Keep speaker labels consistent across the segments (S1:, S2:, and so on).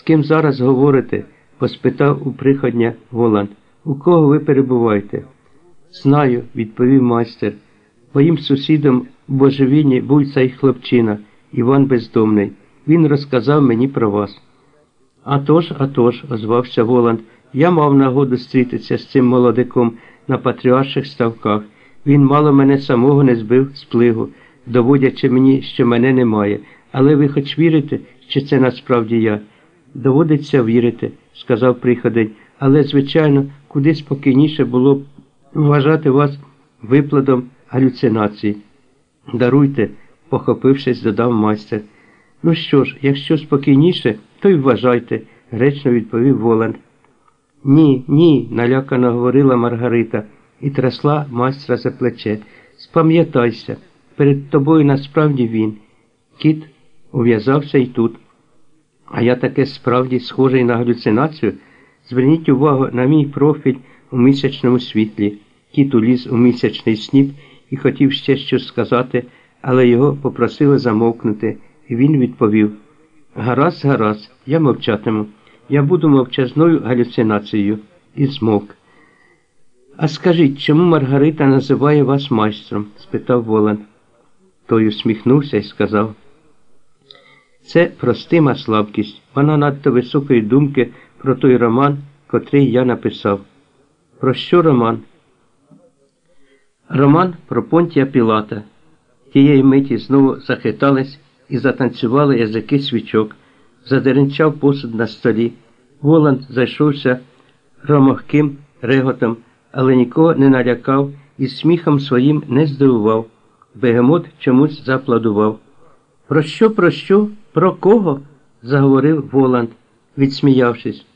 S1: З ким зараз говорите? поспитав у приходня Воланд. У кого ви перебуваєте? Знаю, відповів майстер. Моїм сусідом в божевільні був цей хлопчина, Іван Бездомний. Він розказав мені про вас. «А тож, а тож», – озвався Воланд, я мав нагоду зустрітися з цим молодиком на патріарших ставках. Він мало мене самого не збив з плигу, доводячи мені, що мене немає. Але ви хоч вірите, що це насправді я? Доводиться вірити, сказав приходень, але, звичайно, куди спокійніше було б вважати вас випладом галюцинацій. Даруйте, похопившись, додав майстер. Ну що ж, якщо спокійніше, то й вважайте, гречно відповів Воланд. Ні, ні, налякано говорила Маргарита і трясла майстра за плече. Спам'ятайся, перед тобою насправді він. Кіт ув'язався і тут. А я таке справді схожий на галюцинацію. Зверніть увагу на мій профіль у місячному світлі. Кіт уліз у місячний сніп і хотів ще щось сказати, але його попросили замовкнути, і він відповів Гаразд, гаразд, я мовчатиму. Я буду мовчазною галюцинацією і змовк. А скажіть, чому Маргарита називає вас майстром? спитав Волан. Той усміхнувся і сказав. Це простима слабкість. Вона надто високої думки про той роман, котрий я написав. Про що роман? Роман про Понтія Пілата. Тієї миті знову захитались і затанцювали язики свічок, задеренчав посуд на столі. Воланд зайшовся ромохким реготом, але нікого не налякав і сміхом своїм не здивував. Бегемот чомусь заплодував. Про що, про що? Про кого? заговорив Воланд, відсміявшись.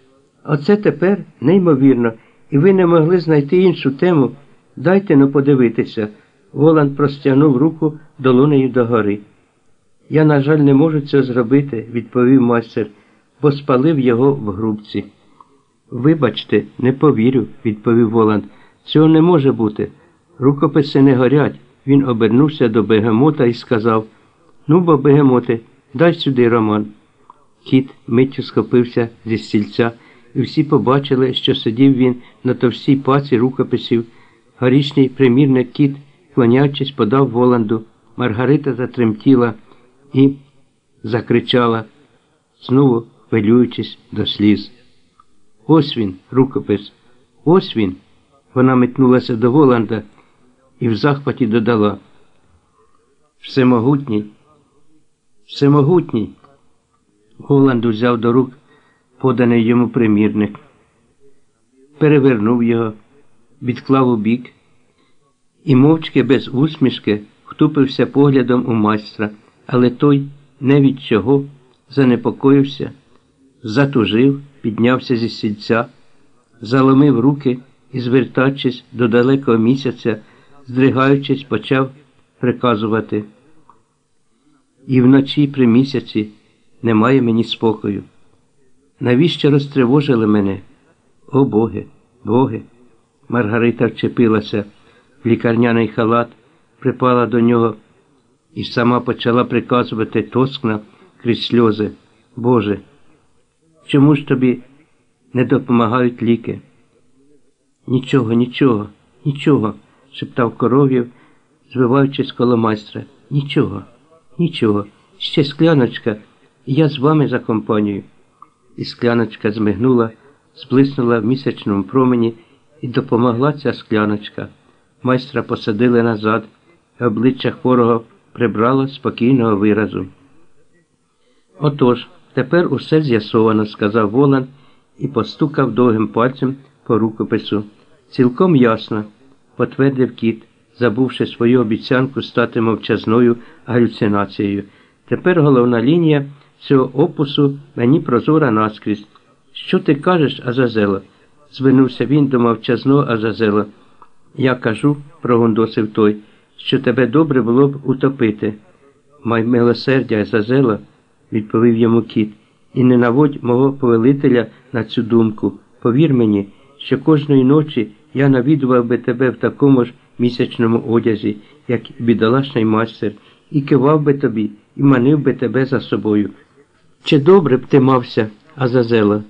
S1: Оце тепер неймовірно, і ви не могли знайти іншу тему. Дайте но подивитися. Воланд простягнув руку долонею догори. Я, на жаль, не можу цього зробити, відповів майстер, бо спалив його в грубці. Вибачте, не повірю, відповів Воланд. Цього не може бути. Рукописи не горять. Він обернувся до бегемота і сказав Ну, бо бегемоте, дай сюди роман. Кіт миттю схопився зі стільця, і всі побачили, що сидів він на товстій паці рукописів. Горішній примірник кіт, клонячись, подав Воланду. Маргарита затремтіла і закричала, знову хвилюючись до сліз. Ось він, рукопис, ось він. Вона метнулася до Воланда і в захваті додала. Всемогутній, всемогутній. Голланд взяв до рук поданий йому примірник, перевернув його, відклав у бік і мовчки без усмішки втупився поглядом у майстра, але той не від чого занепокоївся, затужив, піднявся зі сільця, заломив руки і, звертаючись до далекого місяця, здригаючись, почав приказувати. І вночі при місяці немає мені спокою. Навіщо розтривожили мене? О Боги, Боги! Маргарита вчепилася в лікарняний халат, припала до нього і сама почала приказувати тоскна крізь сльози. Боже, чому ж тобі не допомагають ліки? Нічого, нічого, нічого, шептав коров'єв, звиваючись коло майстра. Нічого, нічого, ще скляночка, я з вами за компанію. І скляночка змигнула, зблиснула в місячному промені і допомогла ця скляночка. Майстра посадили назад, і обличчя хворого прибрало спокійного виразу. Отож, тепер усе з'ясовано, сказав Волан і постукав довгим пальцем по рукопису. Цілком ясно, потвердив кіт, забувши свою обіцянку стати мовчазною галюцинацією. Тепер головна лінія цього опусу мені прозора наскрізь. Що ти кажеш, Азазело? звернувся він до мовчазного Азазела. Я кажу, прогондосив той, що тебе добре було б утопити. Май милосердя Азазела, відповів йому кіт, і не наводь мого повелителя на цю думку. Повір мені, що кожної ночі я навідував би тебе в такому ж місячному одязі, як бідолашний майстер, і кивав би тобі, і манив би тебе за собою. Чи добре б ти мався, Азазела